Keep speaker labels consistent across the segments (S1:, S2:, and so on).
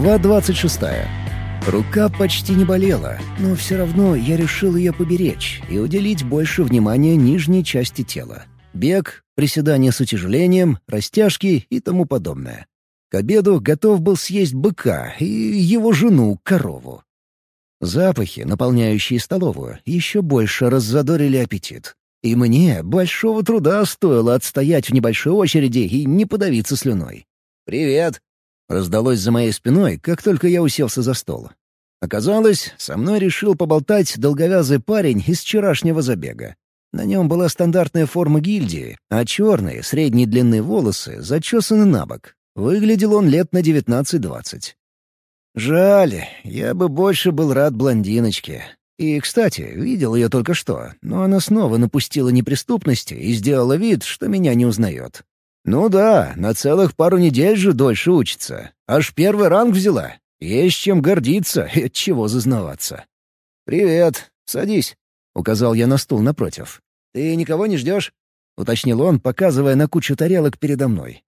S1: Глава 26. Рука почти не болела, но все равно я решил ее поберечь и уделить больше внимания нижней части тела. Бег, приседания с утяжелением, растяжки и тому подобное. К обеду готов был съесть быка и его жену, корову. Запахи, наполняющие столовую, еще больше раззадорили аппетит. И мне большого труда стоило отстоять в небольшой очереди и не подавиться слюной. «Привет!» — раздалось за моей спиной, как только я уселся за стол. Оказалось, со мной решил поболтать долговязый парень из вчерашнего забега. На нем была стандартная форма гильдии, а черные, средней длины волосы зачесаны на бок. Выглядел он лет на девятнадцать-двадцать. Жаль, я бы больше был рад блондиночке. И, кстати, видел ее только что, но она снова напустила неприступности и сделала вид, что меня не узнает. Ну да, на целых пару недель же дольше учится. Аж первый ранг взяла. Есть чем гордиться и от чего зазнаваться. «Привет, садись», — указал я на стул напротив. «Ты никого не ждешь?» — уточнил он, показывая на кучу тарелок передо мной.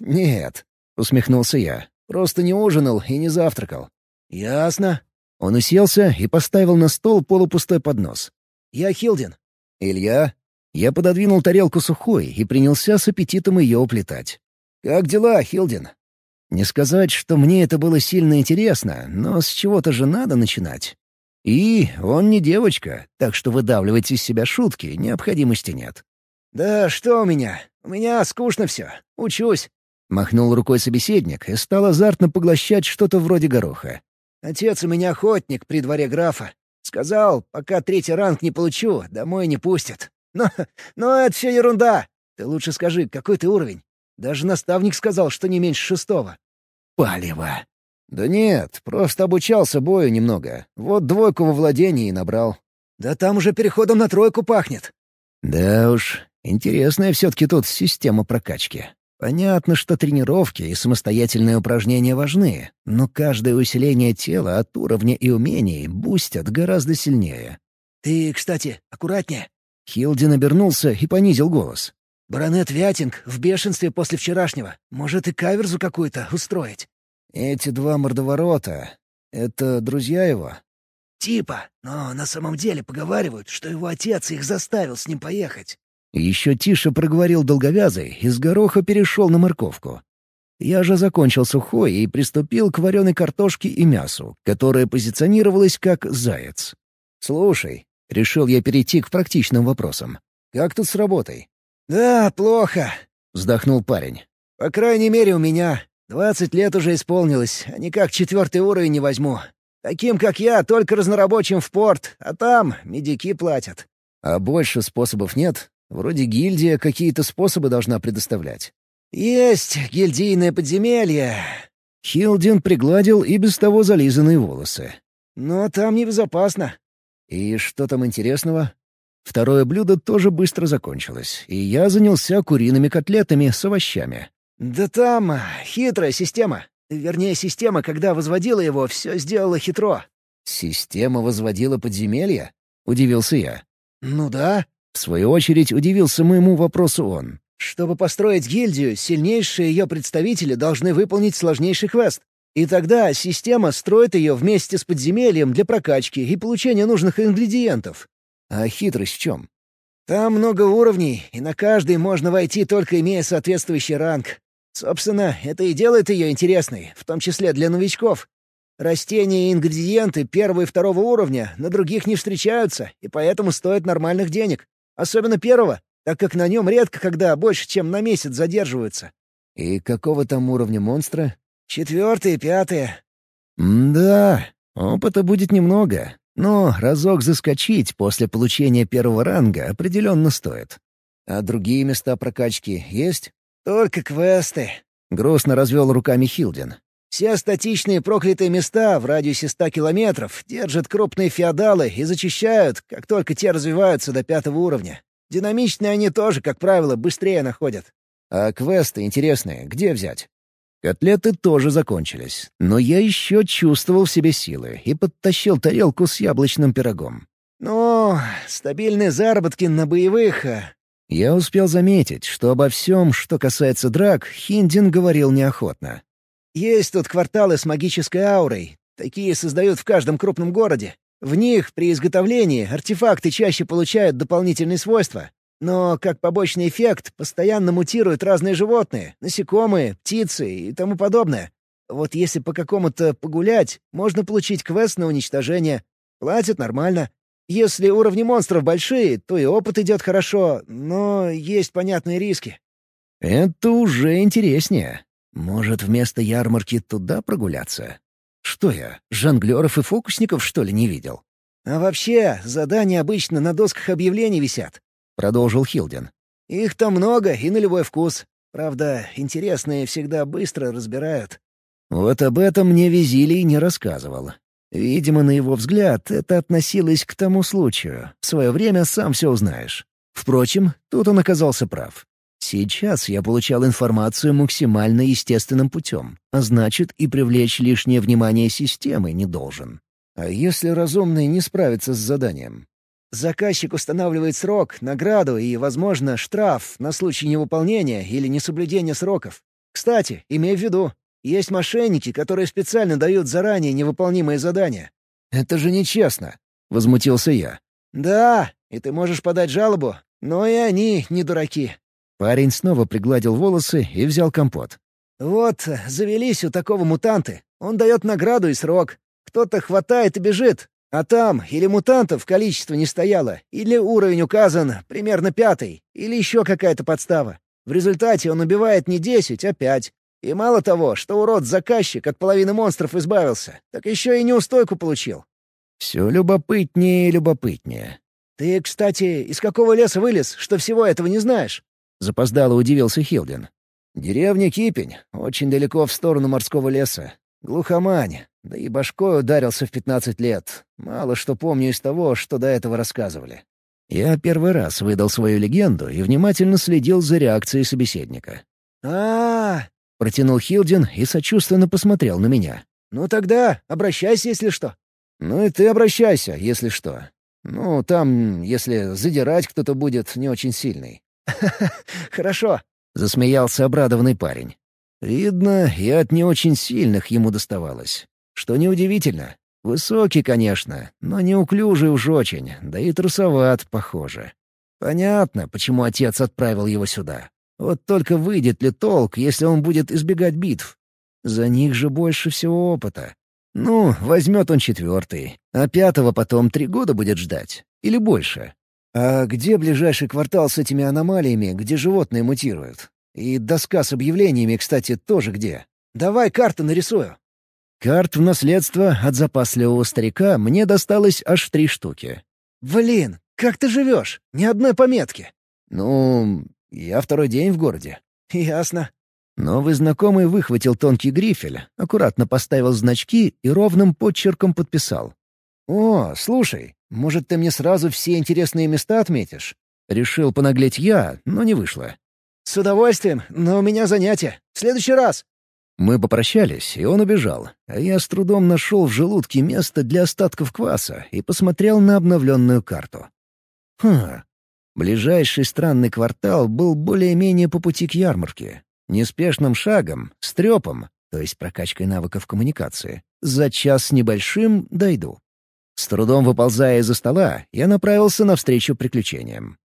S1: «Нет», — усмехнулся я. «Просто не ужинал и не завтракал». «Ясно». Он уселся и поставил на стол полупустой поднос. «Я Хилдин». «Илья?» Я пододвинул тарелку сухой и принялся с аппетитом ее уплетать. «Как дела, Хилдин?» Не сказать, что мне это было сильно интересно, но с чего-то же надо начинать. И он не девочка, так что выдавливать из себя шутки необходимости нет. «Да что у меня? У меня скучно все. Учусь». Махнул рукой собеседник и стал азартно поглощать что-то вроде гороха. «Отец у меня охотник при дворе графа. Сказал, пока третий ранг не получу, домой не пустят. Но, но это все ерунда. Ты лучше скажи, какой ты уровень? Даже наставник сказал, что не меньше шестого». «Палево». «Да нет, просто обучался бою немного. Вот двойку во владении набрал». «Да там уже переходом на тройку пахнет». «Да уж, интересная все-таки тут система прокачки. Понятно, что тренировки и самостоятельные упражнения важны, но каждое усиление тела от уровня и умений бустят гораздо сильнее. «Ты, кстати, аккуратнее». Хилдин обернулся и понизил голос. «Баронет Вятинг в бешенстве после вчерашнего. Может и каверзу какую-то устроить». Эти два мордоворота — это друзья его? Типа, но на самом деле поговаривают, что его отец их заставил с ним поехать. Еще тише проговорил долговязый и с гороха перешел на морковку. Я же закончил сухой и приступил к вареной картошке и мясу, которое позиционировалось как «заяц». «Слушай», — решил я перейти к практичным вопросам. «Как тут с работой?» «Да, плохо», — вздохнул парень. «По крайней мере, у меня. Двадцать лет уже исполнилось, а никак четвертый уровень не возьму. Таким, как я, только разнорабочим в порт, а там медики платят. А больше способов нет? Вроде гильдия какие-то способы должна предоставлять. Есть гильдийное подземелье. Хилдин пригладил и без того зализанные волосы. Но там небезопасно. И что там интересного? Второе блюдо тоже быстро закончилось, и я занялся куриными котлетами с овощами. «Да там а, хитрая система. Вернее, система, когда возводила его, все сделала хитро». «Система возводила подземелья?» — удивился я. «Ну да». В свою очередь удивился моему вопросу он. «Чтобы построить гильдию, сильнейшие ее представители должны выполнить сложнейший квест. И тогда система строит ее вместе с подземельем для прокачки и получения нужных ингредиентов. А хитрость в чем? Там много уровней, и на каждый можно войти, только имея соответствующий ранг. Собственно, это и делает ее интересной, в том числе для новичков. Растения и ингредиенты первого и второго уровня на других не встречаются, и поэтому стоят нормальных денег. Особенно первого, так как на нем редко когда больше, чем на месяц задерживаются. И какого там уровня монстра? Четвертый и пятый. да, опыта будет немного, но разок заскочить после получения первого ранга определенно стоит. А другие места прокачки есть? «Только квесты», — грустно развел руками Хилдин. «Все статичные проклятые места в радиусе ста километров держат крупные феодалы и зачищают, как только те развиваются до пятого уровня. Динамичные они тоже, как правило, быстрее находят». «А квесты интересные где взять?» Котлеты тоже закончились, но я еще чувствовал в себе силы и подтащил тарелку с яблочным пирогом. «Ну, стабильные заработки на боевых, а я успел заметить, что обо всем, что касается драк, Хиндин говорил неохотно.
S2: Есть тут кварталы с магической аурой. Такие создают в каждом крупном городе. В них при изготовлении артефакты чаще получают дополнительные свойства. Но как побочный эффект постоянно мутируют разные животные, насекомые, птицы и тому подобное. Вот если по какому-то погулять, можно получить квест на уничтожение. Платят нормально. Если уровни монстров большие, то и опыт идет хорошо, но есть понятные риски.
S1: Это уже интереснее. Может, вместо ярмарки туда прогуляться? Что я, жонглеров и фокусников, что ли, не видел?
S2: А вообще, задания обычно на досках объявлений висят, — продолжил Хилдин. Их там много и на любой вкус. Правда, интересные всегда быстро разбирают.
S1: Вот об этом мне Визилий не рассказывал. Видимо, на его взгляд, это относилось к тому случаю. В свое время сам все узнаешь. Впрочем, тут он оказался прав. Сейчас я получал информацию максимально естественным путем, а значит, и привлечь лишнее внимание системы не должен. А если разумный не справится с заданием?
S2: Заказчик устанавливает срок, награду и, возможно, штраф на случай невыполнения или несоблюдения сроков. Кстати, имей в виду, есть мошенники, которые специально дают заранее невыполнимые задания».
S1: «Это же нечестно», — возмутился я.
S2: «Да, и ты можешь подать жалобу, но и они не дураки».
S1: Парень снова пригладил волосы и взял компот.
S2: «Вот, завелись у такого мутанты. Он дает награду и срок. Кто-то хватает и бежит. А там или мутантов количество не стояло, или уровень указан примерно пятый, или еще какая-то подстава. В результате он убивает не десять, а пять. И мало того, что урод-заказчик от половины монстров избавился, так еще и неустойку получил.
S1: Все любопытнее и любопытнее.
S2: «Ты, кстати, из какого леса вылез, что всего этого не знаешь?»
S1: Запоздало удивился Хилдин. «Деревня Кипень, очень далеко в сторону морского леса. Глухомань, да и башкой ударился в пятнадцать лет. Мало что помню из того, что до этого рассказывали. Я первый раз выдал свою легенду и внимательно следил за реакцией собеседника.
S2: а, -а, -а
S1: Протянул Хилдин и сочувственно посмотрел на меня.
S2: «Ну тогда обращайся, если что».
S1: «Ну и ты обращайся, если что. Ну, там, если задирать кто-то будет не очень сильный».
S2: «Хорошо», —
S1: засмеялся обрадованный парень. Видно, и от не очень сильных ему доставалось. Что неудивительно. Высокий, конечно, но неуклюжий уж очень, да и трусоват, похоже. Понятно, почему отец отправил его сюда. Вот только выйдет ли толк, если он будет избегать битв? За них же больше всего опыта. Ну, возьмет он четвертый, а пятого потом три года будет ждать. Или больше. А где ближайший квартал с этими аномалиями, где животные мутируют? И доска с объявлениями, кстати, тоже где?
S2: Давай карту нарисую.
S1: Карт в наследство от запасливого старика мне досталось аж три штуки.
S2: «Блин, как ты живешь? Ни одной пометки».
S1: «Ну, я второй день в городе».
S2: «Ясно».
S1: Новый знакомый выхватил тонкий грифель, аккуратно поставил значки и ровным подчерком подписал. «О, слушай, может, ты мне сразу все интересные места отметишь?» Решил понаглеть я, но не вышло.
S2: «С удовольствием, но у меня занятие. В следующий раз».
S1: Мы попрощались, и он убежал, а я с трудом нашел в желудке место для остатков кваса и посмотрел на обновленную карту. Хм, Ближайший странный квартал был более-менее по пути к ярмарке. Неспешным шагом, с трепом, то есть прокачкой навыков коммуникации, за час с небольшим дойду. С трудом выползая из-за стола, я направился навстречу приключениям.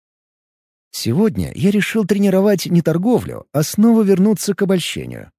S1: Сегодня я решил тренировать не торговлю, а снова вернуться к обольщению.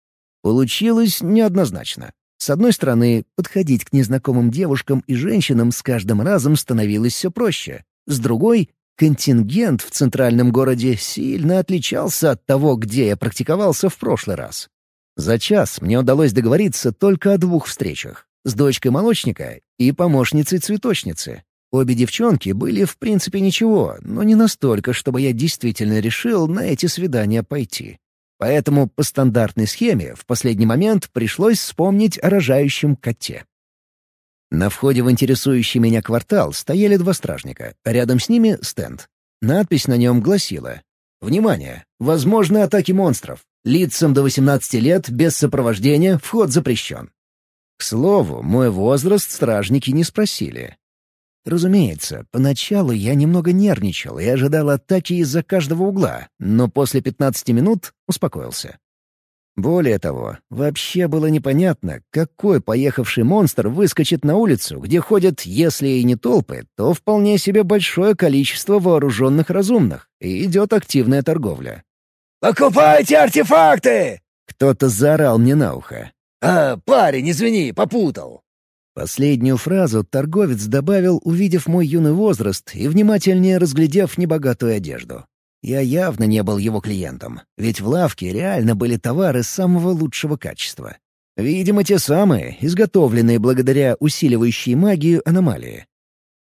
S1: Получилось неоднозначно. С одной стороны, подходить к незнакомым девушкам и женщинам с каждым разом становилось все проще. С другой Контингент в центральном городе сильно отличался от того, где я практиковался в прошлый раз. За час мне удалось договориться только о двух встречах — с дочкой молочника и помощницей цветочницы. Обе девчонки были в принципе ничего, но не настолько, чтобы я действительно решил на эти свидания пойти. Поэтому по стандартной схеме в последний момент пришлось вспомнить о рожающем коте. На входе в интересующий меня квартал стояли два стражника, а рядом с ними — стенд. Надпись на нем гласила «Внимание! Возможны атаки монстров. Лицам до 18 лет без сопровождения вход запрещен». К слову, мой возраст стражники не спросили. Разумеется, поначалу я немного нервничал и ожидал атаки из-за каждого угла, но после 15 минут успокоился. Более того, вообще было непонятно, какой поехавший монстр выскочит на улицу, где ходят, если и не толпы, то вполне себе большое количество вооруженных разумных, и идет активная торговля.
S2: «Покупайте артефакты!»
S1: Кто-то заорал мне на ухо.
S2: «А, парень, извини, попутал!»
S1: Последнюю фразу торговец добавил, увидев мой юный возраст и внимательнее разглядев небогатую одежду. Я явно не был его клиентом, ведь в лавке реально были товары самого лучшего качества. Видимо, те самые, изготовленные благодаря усиливающей магию аномалии.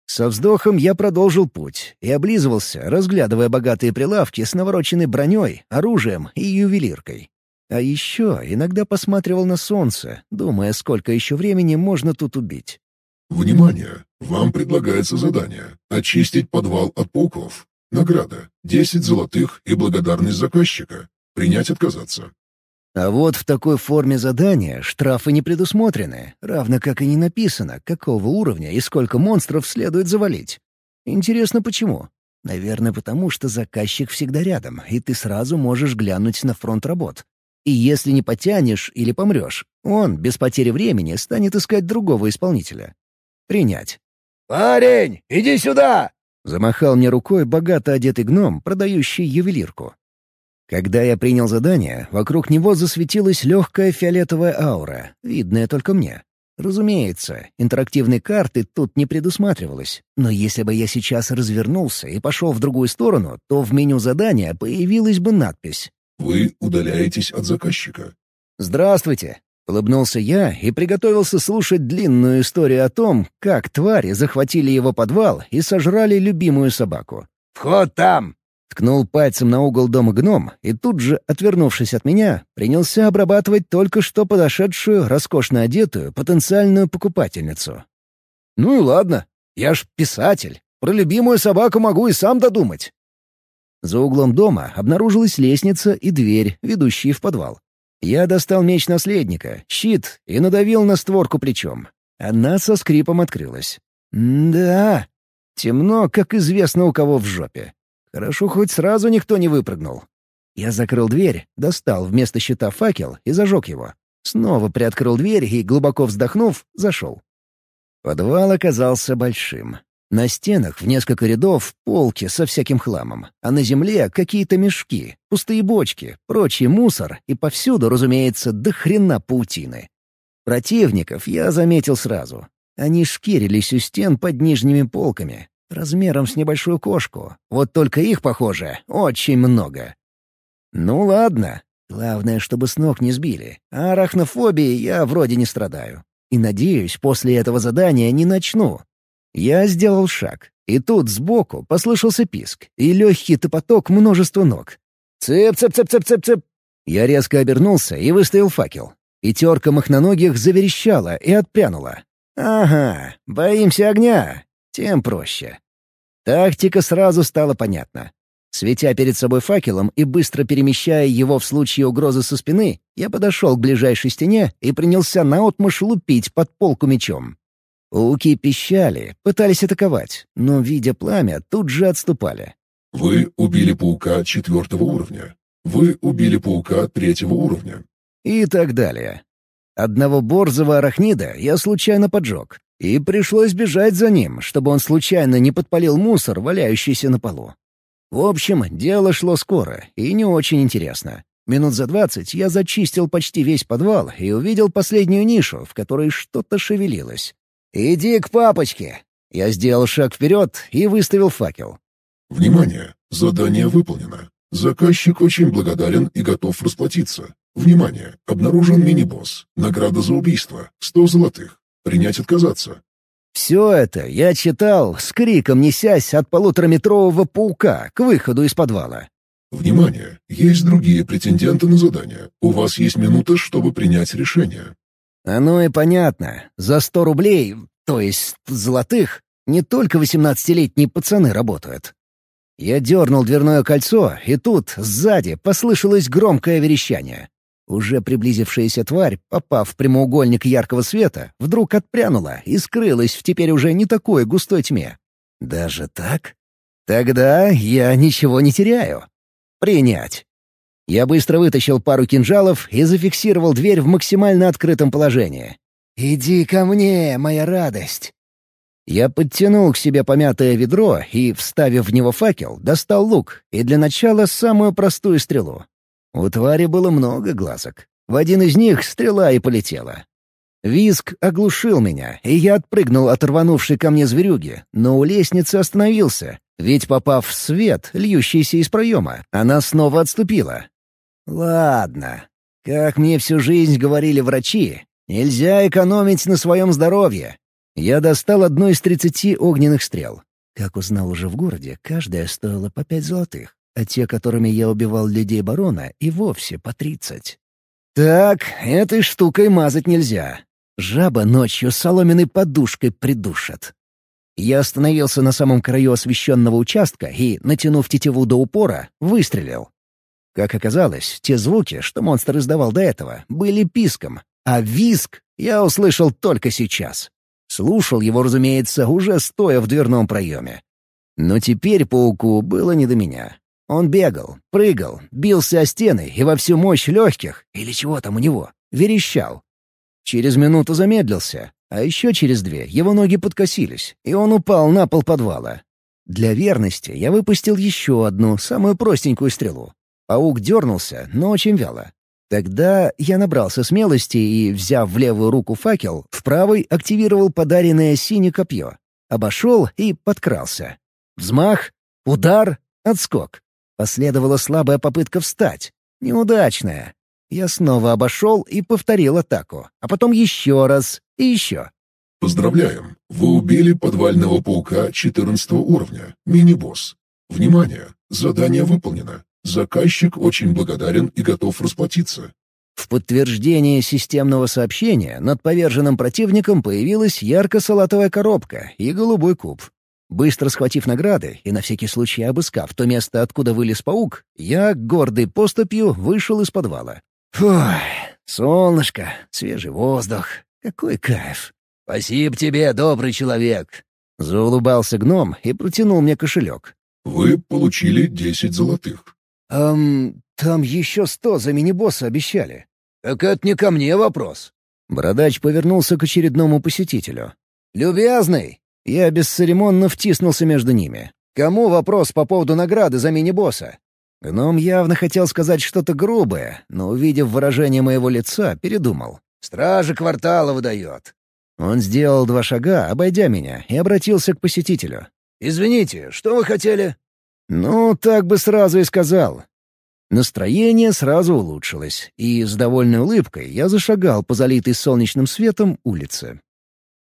S1: Со вздохом я продолжил путь и облизывался, разглядывая богатые прилавки с навороченной броней, оружием и ювелиркой. А еще иногда посматривал на солнце, думая, сколько еще времени можно тут убить.
S3: «Внимание! Вам предлагается задание — очистить подвал от пауков. Награда — 10 золотых и благодарность заказчика. Принять отказаться».
S1: А вот в такой форме задания штрафы не предусмотрены, равно как и не написано, какого уровня и сколько монстров следует завалить. Интересно, почему? Наверное, потому что заказчик всегда рядом, и ты сразу можешь глянуть на фронт работ. И если не потянешь или помрешь, он, без потери времени, станет искать другого исполнителя. Принять.
S2: «Парень, иди сюда!»
S1: — замахал мне рукой богато одетый гном, продающий ювелирку. Когда я принял задание, вокруг него засветилась легкая фиолетовая аура, видная только мне. Разумеется, интерактивной карты тут не предусматривалось, но если бы я сейчас развернулся и пошел в другую сторону, то в меню задания появилась бы надпись
S3: вы удаляетесь от заказчика.
S1: «Здравствуйте!» — улыбнулся я и приготовился слушать длинную историю о том, как твари захватили его подвал и сожрали любимую собаку.
S2: «Вход там!»
S1: — ткнул пальцем на угол дома гном и тут же, отвернувшись от меня, принялся обрабатывать только что подошедшую, роскошно одетую, потенциальную покупательницу. «Ну и ладно, я ж писатель. Про любимую собаку могу и сам додумать. За углом дома обнаружилась лестница и дверь, ведущие в подвал. Я достал меч наследника, щит и надавил на створку плечом. Она со скрипом открылась. да, темно, как известно у кого в жопе. Хорошо, хоть сразу никто не выпрыгнул. Я закрыл дверь, достал вместо щита факел и зажег его. Снова приоткрыл дверь и, глубоко вздохнув, зашел. Подвал оказался большим. На стенах в несколько рядов полки со всяким хламом, а на земле какие-то мешки, пустые бочки, прочий мусор и повсюду, разумеется, до хрена паутины. Противников я заметил сразу. Они шкирились у стен под нижними полками, размером с небольшую кошку. Вот только их, похоже, очень много. Ну ладно, главное, чтобы с ног не сбили. А арахнофобией я вроде не страдаю. И надеюсь, после этого задания не начну, я сделал шаг, и тут сбоку послышался писк и легкий топоток множества ног. «Цып-цып-цып-цып-цып-цып!» Я резко обернулся и выставил факел. И терка махноногих заверещала и отпрянула. «Ага, боимся огня. Тем проще». Тактика сразу стала понятна. Светя перед собой факелом и быстро перемещая его в случае угрозы со спины, я подошел к ближайшей стене и принялся наотмашь лупить под полку мечом. Пауки пищали, пытались атаковать, но, видя пламя, тут же отступали.
S3: «Вы убили паука четвертого уровня. Вы убили паука третьего уровня».
S1: И так далее. Одного борзого арахнида я случайно поджег, и пришлось бежать за ним, чтобы он случайно не подпалил мусор, валяющийся на полу. В общем, дело шло скоро и не очень интересно. Минут за двадцать я зачистил почти весь подвал и увидел последнюю нишу, в которой что-то шевелилось. «Иди к папочке!» Я сделал шаг вперед и выставил факел.
S3: «Внимание! Задание выполнено. Заказчик очень благодарен и готов расплатиться. Внимание! Обнаружен мини-босс. Награда за убийство. Сто золотых. Принять отказаться».
S1: Все это я читал, с криком несясь от полутораметрового паука к выходу из подвала.
S3: «Внимание! Есть другие претенденты на задание. У вас есть минута, чтобы принять решение».
S1: Оно и понятно. За сто рублей, то есть золотых, не только восемнадцатилетние пацаны работают. Я дернул дверное кольцо, и тут, сзади, послышалось громкое верещание. Уже приблизившаяся тварь, попав в прямоугольник яркого света, вдруг отпрянула и скрылась в теперь уже не такой густой тьме. Даже так? Тогда я ничего не теряю. Принять. Я быстро вытащил пару кинжалов и зафиксировал дверь в максимально открытом положении.
S2: «Иди ко мне, моя радость!»
S1: Я подтянул к себе помятое ведро и, вставив в него факел, достал лук и для начала самую простую стрелу. У твари было много глазок. В один из них стрела и полетела. Виск оглушил меня, и я отпрыгнул от рванувшей ко мне зверюги, но у лестницы остановился, ведь, попав в свет, льющийся из проема, она снова отступила. «Ладно. Как мне всю жизнь говорили врачи, нельзя экономить на своем здоровье. Я достал одну из тридцати огненных стрел. Как узнал уже в городе, каждая стоила по пять золотых, а те, которыми я убивал людей барона, и вовсе по тридцать. Так, этой штукой мазать нельзя. Жаба ночью соломенной подушкой придушат. Я остановился на самом краю освещенного участка и, натянув тетиву до упора, выстрелил. Как оказалось, те звуки, что монстр издавал до этого, были писком, а визг я услышал только сейчас. Слушал его, разумеется, уже стоя в дверном проеме. Но теперь пауку было не до меня. Он бегал, прыгал, бился о стены и во всю мощь легких, или чего там у него, верещал. Через минуту замедлился, а еще через две его ноги подкосились, и он упал на пол подвала. Для верности я выпустил еще одну, самую простенькую стрелу. Паук дернулся, но очень вяло. Тогда я набрался смелости и, взяв в левую руку факел, в правой активировал подаренное синее копье. Обошел и подкрался. Взмах, удар, отскок. Последовала слабая попытка встать. Неудачная. Я снова обошел и повторил атаку, а потом еще раз и еще.
S3: Поздравляем! Вы убили подвального паука 14 уровня, мини-босс. Внимание! Задание выполнено. Заказчик очень благодарен и готов расплатиться.
S1: В подтверждение системного сообщения над поверженным противником появилась ярко-салатовая коробка и голубой куб. Быстро схватив награды и на всякий случай обыскав то место, откуда вылез паук, я, гордой поступью, вышел из подвала. Фух, солнышко, свежий воздух. Какой кайф. Спасибо тебе, добрый человек. Заулыбался гном и протянул мне кошелек.
S3: Вы получили десять золотых.
S1: «Эм, там еще сто за мини-босса обещали». «Так это не ко мне вопрос». Бородач повернулся к очередному посетителю. «Любезный!» Я бесцеремонно втиснулся между ними. «Кому вопрос по поводу награды за мини-босса?» Гном явно хотел сказать что-то грубое, но, увидев выражение моего лица, передумал. «Стража квартала выдает». Он сделал два шага, обойдя меня, и обратился к посетителю. «Извините, что вы хотели?» «Ну, так бы сразу и сказал». Настроение сразу улучшилось, и с довольной улыбкой я зашагал по залитой солнечным светом улице.